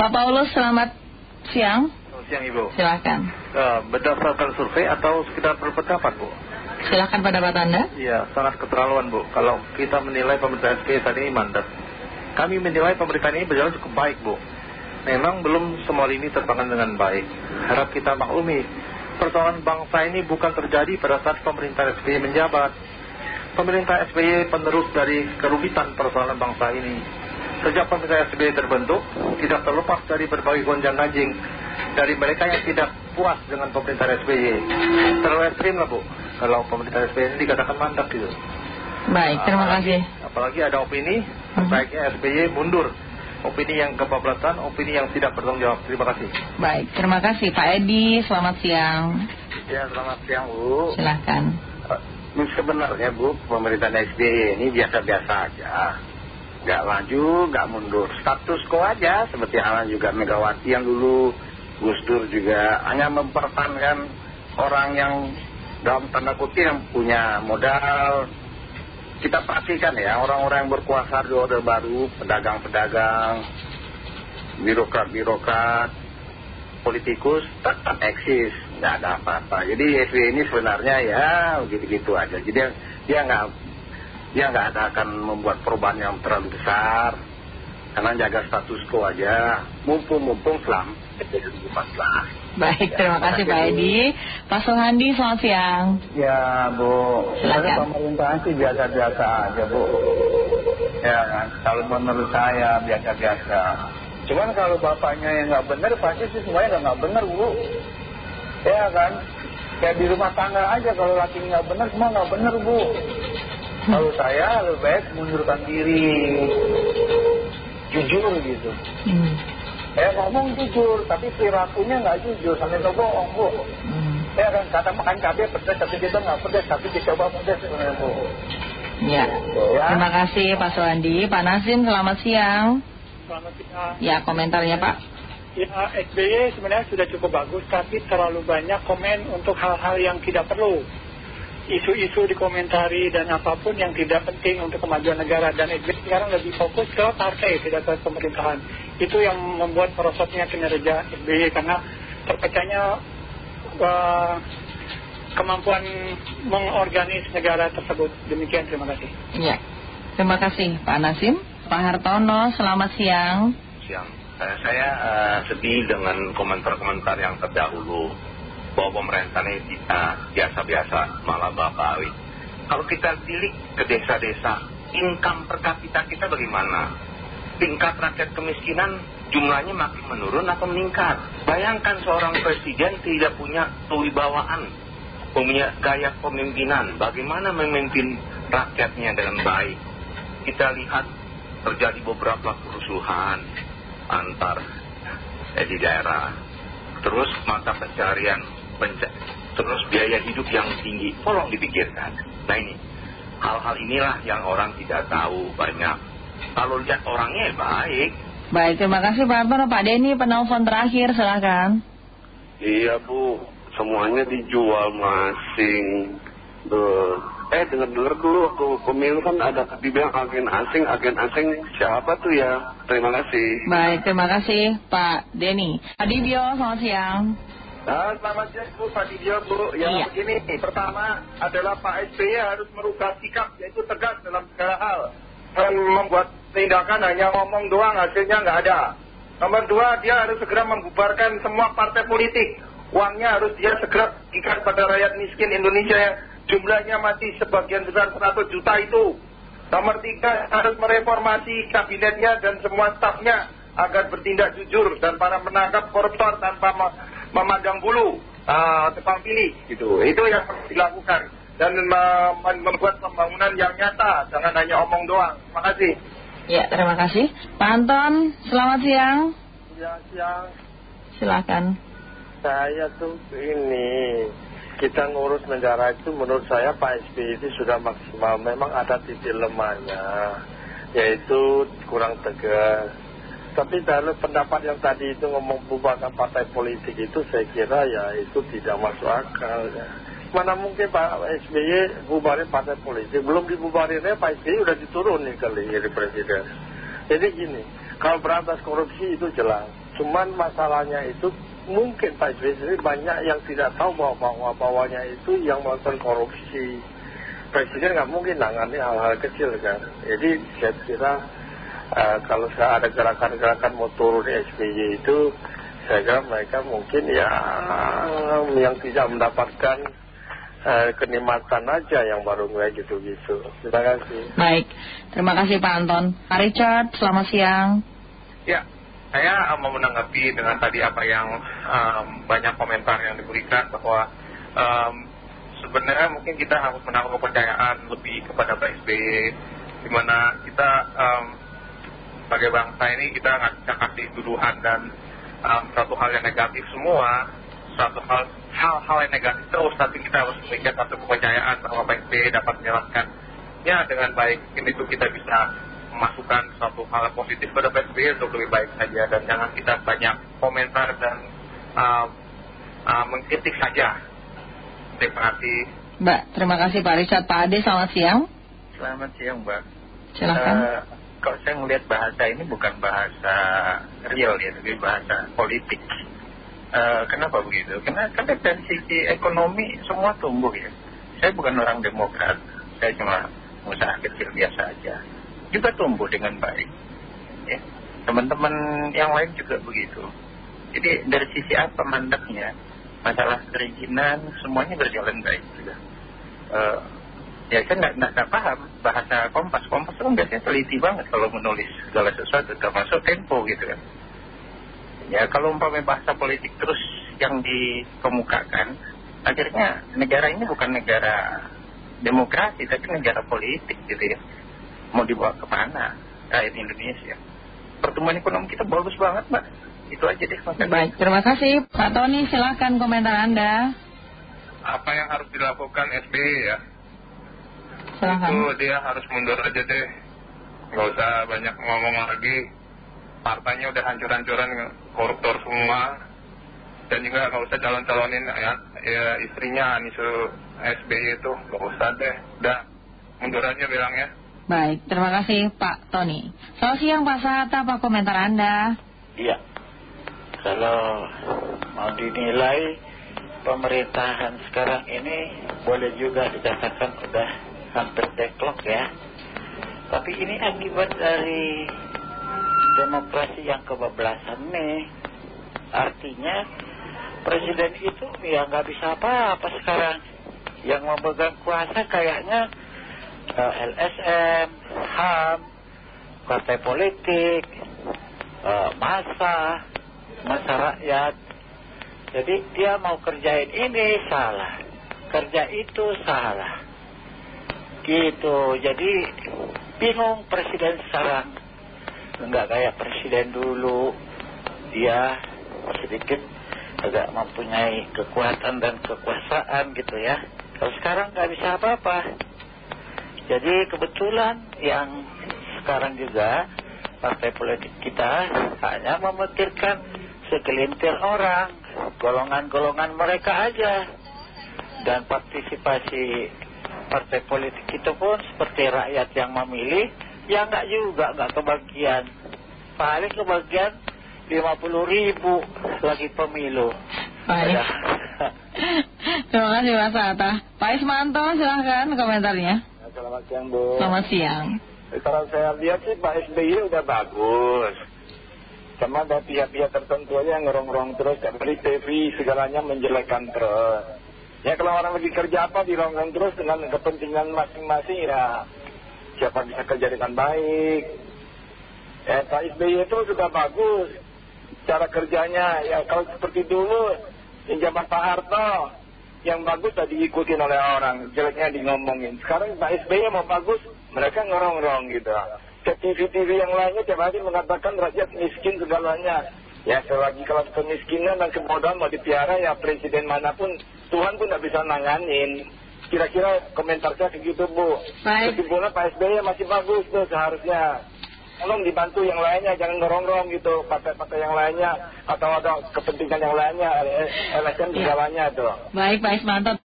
Pak Paulus, selamat siang. Selamat siang Ibu. Silakan. Uh, berdasarkan survei atau sekedar berpendapat Bu? Silakan pendapat Anda. Iya, sangat keterlaluan Bu. Kalau kita menilai pemerintah SBY saat ini mandat. Kami menilai pemerintah ini berjalan cukup baik Bu. Memang belum semua ini terbangun dengan baik. Harap kita maklumi, persoalan bangsa ini bukan terjadi pada saat pemerintah SBY menjabat. Pemerintah SBY penerus dari kerumitan persoalan bangsa ini. Sejak pemerintah SBY terbentuk, tidak terlepas dari berbagai gonjang ganjing dari mereka yang tidak puas dengan pemerintah SBY. Terlalu ekstrim lah Bu, kalau pemerintah SBY ini dikatakan mandat gitu. Baik, terima kasih. Apalagi ada opini, sebaiknya SBY mundur. Opini yang kebablasan, opini yang tidak bertanggung jawab. Terima kasih. Baik, terima kasih Pak Edi. Selamat siang. Ya, selamat siang Bu. Silahkan. Uh, sebenarnya Bu, pemerintahan SBY ini biasa-biasa aja. Gak maju, gak mundur. Status quo aja, seperti halnya juga Megawati yang dulu, Gus Dur juga hanya mempertahankan orang yang dalam tanda kutip yang punya modal. Kita pastikan ya, orang-orang yang berkuasa di Orde Baru, pedagang-pedagang, birokrat-birokrat, politikus tetap eksis, nggak ada apa-apa. Jadi SBY ini sebenarnya ya gitu-gitu aja. Jadi dia nggak dia nggak ada akan membuat perubahan yang terlalu besar. Karena jaga status quo aja. Mumpung-mumpung selam 2014 Baik, terima kasih Pak Edi. Pak Sohandi, selamat siang. Ya Bu. Silakan. Pemerintahan sih biasa-biasa aja Bu. Ya kan, kalau menurut saya biasa-biasa. Cuman kalau bapaknya yang nggak benar pasti sih semuanya nggak benar Bu. Ya kan? Kayak di rumah tangga aja kalau laki nggak benar semua nggak benar Bu kalau saya lebih baik mundurkan diri Jujur gitu hmm. Ya ngomong jujur Tapi perilakunya nggak jujur Sampai ke bohong bu hmm. Ya kan kata makan cabai pedas Tapi kita nggak pedas Tapi dicoba pedas sebenarnya bu Ya. ya Terima kasih Pak Sohandi Pak Nazim, selamat siang Selamat siang. Ya, komentarnya Pak Ya, SBY sebenarnya sudah cukup bagus, tapi terlalu banyak komen untuk hal-hal yang tidak perlu. Isu-isu dikomentari dan apa pun yang tidak penting untuk kemajuan negara. Dan SBY sekarang lebih fokus ke partai, tidak ke pemerintahan. Itu yang membuat merosotnya kinerja SBY karena terpecahnya uh, kemampuan mengorganis negara tersebut. Demikian, terima kasih. Ya, terima kasih Pak Nazim Pak Hartono, selamat siang Siang Eh, Saya eh, sedih dengan komentar-komentar yang terdahulu Bahwa pemerintah ini biasa-biasa malah babawi Kalau kita tilik ke desa-desa Income per kapita kita bagaimana? Tingkat rakyat kemiskinan jumlahnya makin menurun atau meningkat? Bayangkan seorang presiden tidak punya kewibawaan Punya gaya pemimpinan Bagaimana memimpin rakyatnya dengan baik? Kita lihat terjadi beberapa kerusuhan antar eh, di daerah. Terus mata pencarian penca- terus biaya hidup yang tinggi. Tolong dipikirkan. Nah ini. Hal-hal inilah yang orang tidak tahu banyak. Kalau lihat orangnya baik. Baik, terima kasih Pak Hartono Pak Denny, penelpon terakhir, silahkan Iya bu, semuanya dijual masing. Duh. Eh dengar-dengar dulu waktu pemilu kan ada dibilang agen asing, agen asing. Siapa tuh ya? Terima kasih. Baik, terima kasih Pak Denny. Pak Dibio, selamat siang Nah, selamat siang Pak Bu. Ya Iya. begini, pertama adalah Pak SBY harus merubah sikap, yaitu tegas dalam segala hal. Dan membuat tindakan hanya ngomong doang, hasilnya nggak ada. Nomor dua, dia harus segera membubarkan semua partai politik. Uangnya harus dia segera ikat pada rakyat miskin Indonesia yang jumlahnya masih sebagian besar 100 juta itu. Nomor tiga, harus mereformasi kabinetnya dan semua stafnya agar bertindak jujur dan para menangkap koruptor tanpa memandang bulu, uh, tebang pilih gitu. Itu yang harus dilakukan dan me- me- membuat pembangunan yang nyata, jangan hanya omong doang. Terima kasih. Ya, terima kasih Pak Anton, selamat siang Ya, siang. Silahkan Saya tuh ini kita ngurus negara itu menurut saya Pak SBY itu sudah maksimal. Memang ada titik lemahnya, yaitu kurang tegas. Tapi dalam pendapat yang tadi itu ngomong bubarkan partai politik itu saya kira ya itu tidak masuk akal ya. Mana mungkin Pak SBY bubarin partai politik, belum dibubarinnya Pak SBY udah diturunin kali jadi presiden. Jadi gini, kalau berantas korupsi itu jelas. Cuman masalahnya itu mungkin Pak SBY sendiri banyak yang tidak tahu bahwa bawahnya itu yang melakukan korupsi. Presiden nggak mungkin nangani hal-hal kecil kan. Jadi saya kira uh, kalau ada gerakan-gerakan mau turun SBY itu, saya kira mereka mungkin ya yang tidak mendapatkan uh, kenikmatan aja yang baru kayak gitu-gitu. Terima kasih. Baik, terima kasih Pak Anton. Pak Richard, selamat siang. Ya, saya mau menanggapi dengan tadi apa yang banyak komentar yang diberikan bahwa sebenarnya mungkin kita harus menaruh kepercayaan lebih kepada Pak SBY di mana kita sebagai bangsa ini kita nggak bisa kasih tuduhan dan satu hal yang negatif semua satu hal hal-hal yang negatif terus tapi kita harus memiliki satu kepercayaan bahwa Pak SBY dapat menjalankannya dengan baik. Ini tuh kita bisa memasukkan suatu hal positif pada Pak SBY untuk lebih baik saja. Dan jangan kita banyak komentar dan mengkritik saja. Terima kasih. Mbak, terima kasih Pak Richard. Pak Ade, selamat siang. Selamat siang Mbak. Silakan uh, Kalau saya melihat bahasa ini bukan bahasa real ya, tapi bahasa politik uh, Kenapa begitu? Karena kan dari sisi ekonomi semua tumbuh ya Saya bukan orang demokrat Saya cuma usaha kecil biasa aja Juga tumbuh dengan baik ya. Teman-teman yang lain juga begitu Jadi dari sisi apa mandaknya masalah perizinan semuanya berjalan baik juga. Uh, ya saya nggak paham bahasa kompas. Kompas itu kan biasanya teliti banget kalau menulis segala sesuatu, termasuk tempo gitu kan. Ya kalau umpamanya bahasa politik terus yang dikemukakan, akhirnya negara ini bukan negara demokrasi, tapi negara politik gitu ya. Mau dibawa ke mana rakyat Indonesia? Pertumbuhan ekonomi kita bagus banget, Mbak itu aja deh Baik, terima kasih Pak Tony, silahkan komentar Anda Apa yang harus dilakukan SBY ya Itu dia harus mundur aja deh. Gak usah banyak ngomong lagi. Partainya udah hancur-hancuran koruptor semua. Dan juga gak usah calon-calonin ya, ya istrinya Anisu SBY itu. Gak usah deh, udah mundur aja bilangnya Baik, terima kasih Pak Tony. Selamat siang Pak Sahat, apa komentar Anda? Iya. Kalau mau dinilai pemerintahan sekarang ini boleh juga dikatakan udah hampir deklok ya. Tapi ini akibat dari demokrasi yang kebablasan nih. Artinya presiden itu ya nggak bisa apa-apa sekarang. Yang memegang kuasa kayaknya uh, LSM, HAM, partai politik, uh, masa, masa rakyat. Jadi dia mau kerjain ini salah, kerja itu salah. Gitu, jadi bingung presiden sekarang. Enggak kayak presiden dulu, dia sedikit agak mempunyai kekuatan dan kekuasaan gitu ya. Kalau sekarang nggak bisa apa-apa. Jadi kebetulan yang sekarang juga partai politik kita hanya memikirkan segelintir orang, golongan-golongan mereka aja. Dan partisipasi partai politik itu pun seperti rakyat yang memilih, ya enggak juga, enggak kebagian. Paling kebagian 50 ribu lagi pemilu. Baik. Terima kasih Mas Atta. Pak Ismanto silahkan komentarnya. Selamat siang Bu. Selamat siang. Kalau saya lihat sih Pak SBY udah bagus. Cuma ada pihak-pihak tertentu aja yang ngerong-rong terus, beli TV segalanya menjelekkan terus. Ya kalau orang lagi kerja apa dirongrong terus dengan kepentingan masing-masing ya siapa bisa kerja dengan baik. Ya Pak SBY itu sudah bagus cara kerjanya. Ya kalau seperti dulu yang zaman Pak Harto yang bagus tadi diikutin oleh orang, jeleknya di ngomongin. Sekarang Pak SBY mau bagus, mereka ngerong-rong gitu ke TV-TV yang lainnya tiap hari mengatakan rakyat miskin segalanya. Ya selagi kalau kemiskinan dan kebodohan mau dipiara ya presiden mana pun Tuhan pun tidak bisa nanganin. Kira-kira komentar saya begitu Bu. Baik. Kesimpulan Pak SBY masih bagus tuh seharusnya. Tolong dibantu yang lainnya, jangan ngerong-rong gitu partai-partai yang lainnya atau ada kepentingan yang lainnya, LSM segalanya tuh. Baik Pak Ismanto.